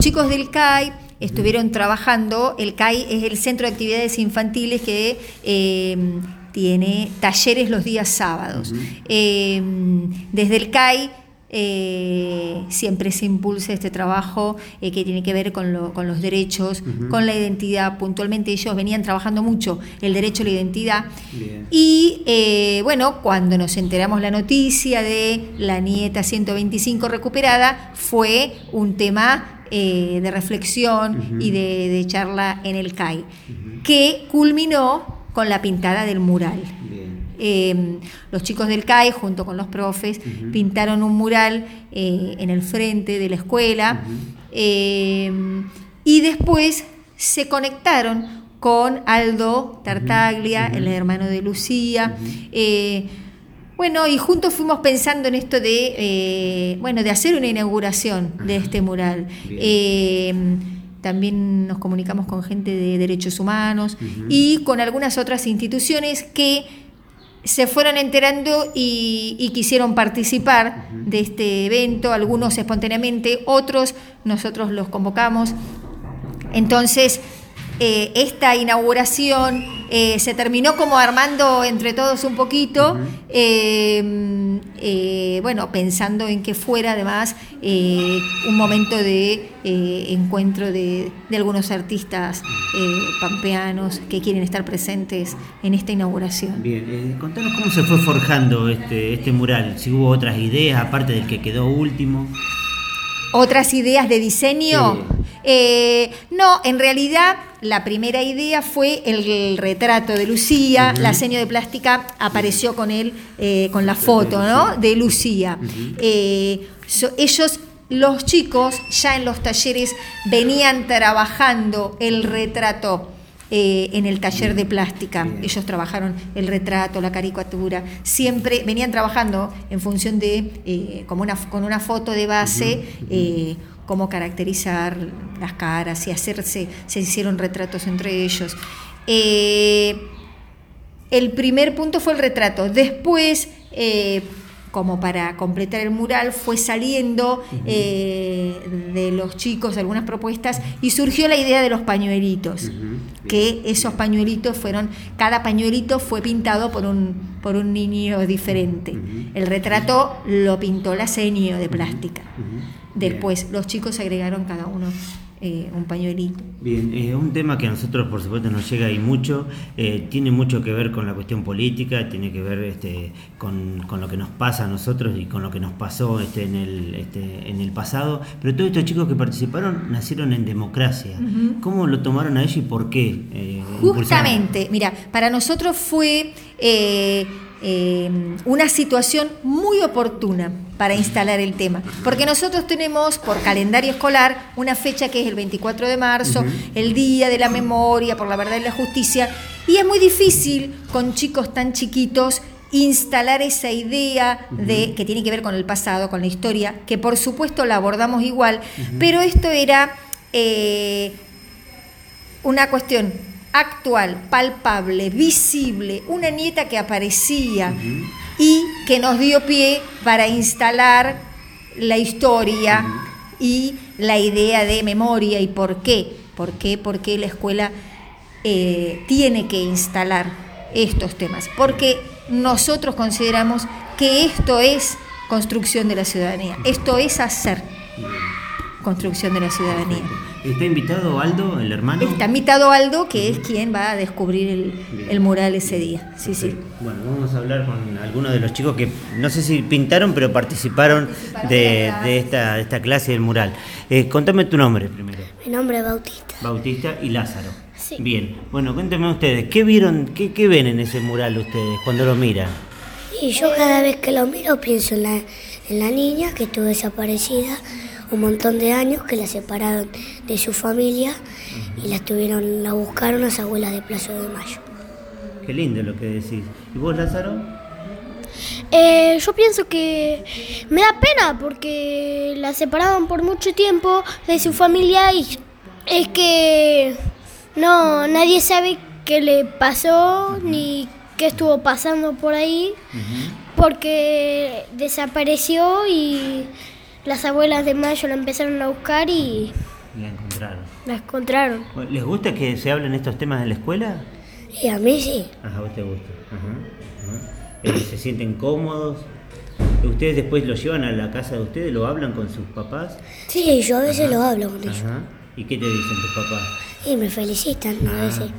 chicos del CAI estuvieron trabajando, el CAI es el Centro de Actividades Infantiles que eh, tiene talleres los días sábados. Eh, desde el CAI eh, siempre se impulsa este trabajo que tiene que ver con, los derechos, con la identidad. Puntualmente ellos venían trabajando mucho el derecho a la identidad. Y bueno, cuando nos enteramos la noticia de la nieta 125 recuperada, fue un tema eh, de reflexión y de, charla en el CAI, que culminó con la pintada del mural. Em, los chicos del CAI, junto con los profes, pintaron un mural eh, en el frente de la escuela y después se conectaron con Aldo Tartaglia, el hermano de Lucía. Bueno, y juntos fuimos pensando en esto de, eh, bueno, de hacer una inauguración de este mural. Eh, también nos comunicamos con gente de derechos humanos y con algunas otras instituciones que se fueron enterando y, quisieron participar de este evento, algunos espontáneamente, otros nosotros los convocamos. Entonces, eh, esta inauguración eh, se terminó como armando entre todos un poquito, eh, bueno, pensando en que fuera además un momento de encuentro de, algunos artistas pampeanos que quieren estar presentes en esta inauguración. Bien, contanos cómo se fue forjando este, este mural, si hubo otras ideas aparte del que quedó último. ¿Otras ideas de diseño? no, en realidad la primera idea fue el, retrato de Lucía, la seño de plástica apareció con él, eh, con la foto ¿no? de Lucía. Eh, ellos, los chicos, ya en los talleres venían trabajando el retrato. Eh, en el taller de plástica. Ellos trabajaron el retrato, la caricatura, siempre venían trabajando en función de, como una, con una foto de base, cómo caracterizar las caras y hacerse, se hicieron retratos entre ellos. Eh, el primer punto fue el retrato. Después, eh, como para completar el mural, fue saliendo eh, de los chicos algunas propuestas y surgió la idea de los pañuelitos, que esos pañuelitos fueron, cada pañuelito fue pintado por un, por un niño diferente. El retrato lo pintó la seño de plástica. Después los chicos agregaron cada uno eh, un pañuelito. Bien, eh, un tema que a nosotros por supuesto nos llega y mucho, eh, tiene mucho que ver con la cuestión política, tiene que ver este, con, lo que nos pasa a nosotros y con lo que nos pasó este, en, el, este, en el pasado, pero todos estos chicos que participaron nacieron en democracia. ¿Cómo lo tomaron a ellos y por qué? Justamente, mira, para nosotros fue una situación muy oportuna para instalar el tema. Porque nosotros tenemos por calendario escolar una fecha que es el 24 de marzo, el Día de la Memoria por la Verdad y la Justicia, y es muy difícil con chicos tan chiquitos instalar esa idea de que tiene que ver con el pasado, con la historia, que por supuesto la abordamos igual, pero esto era eh, una cuestión actual, palpable, visible, una nieta que aparecía y que nos dio pie para instalar la historia y la idea de memoria y por qué. ¿Por qué? Porque la escuela eh, tiene que instalar estos temas. Porque nosotros consideramos que esto es construcción de la ciudadanía, esto es hacer construcción de la ciudadanía. ¿Está invitado Aldo, el hermano? Está invitado Aldo, que es quien va a descubrir el, mural ese día. Sí, sí. Bueno, vamos a hablar con algunos de los chicos que no sé si pintaron, pero participaron, de, esta, esta, clase del mural. Eh, contame tu nombre primero. Mi nombre es Bautista. Bautista y Lázaro. Sí. Bien. Bueno, cuéntenme ustedes, ¿qué vieron, qué, qué ven en ese mural ustedes cuando lo miran? Y yo cada vez que lo miro pienso en la, en la niña que estuvo desaparecida un montón de años que la separaron de su familia y la tuvieron, la buscaron las abuelas de Plaza de Mayo. Qué lindo lo que decís. ¿Y vos, Lázaro? Eh, yo pienso que me da pena porque la separaron por mucho tiempo de su familia y es que no nadie sabe qué le pasó ni qué estuvo pasando por ahí porque desapareció y las abuelas de Mayo la empezaron a buscar y La encontraron. La encontraron. ¿Les gusta que se hablen estos temas en la escuela? Y a mí sí. Ajá, a vos te gusta. Ajá, ajá. Eh, ¿Se sienten cómodos? ¿Ustedes después lo llevan a la casa de ustedes? ¿Lo hablan con sus papás? Sí, yo a veces lo hablo con ellos. Ajá. ¿Y qué te dicen tus papás? Y me felicitan a veces.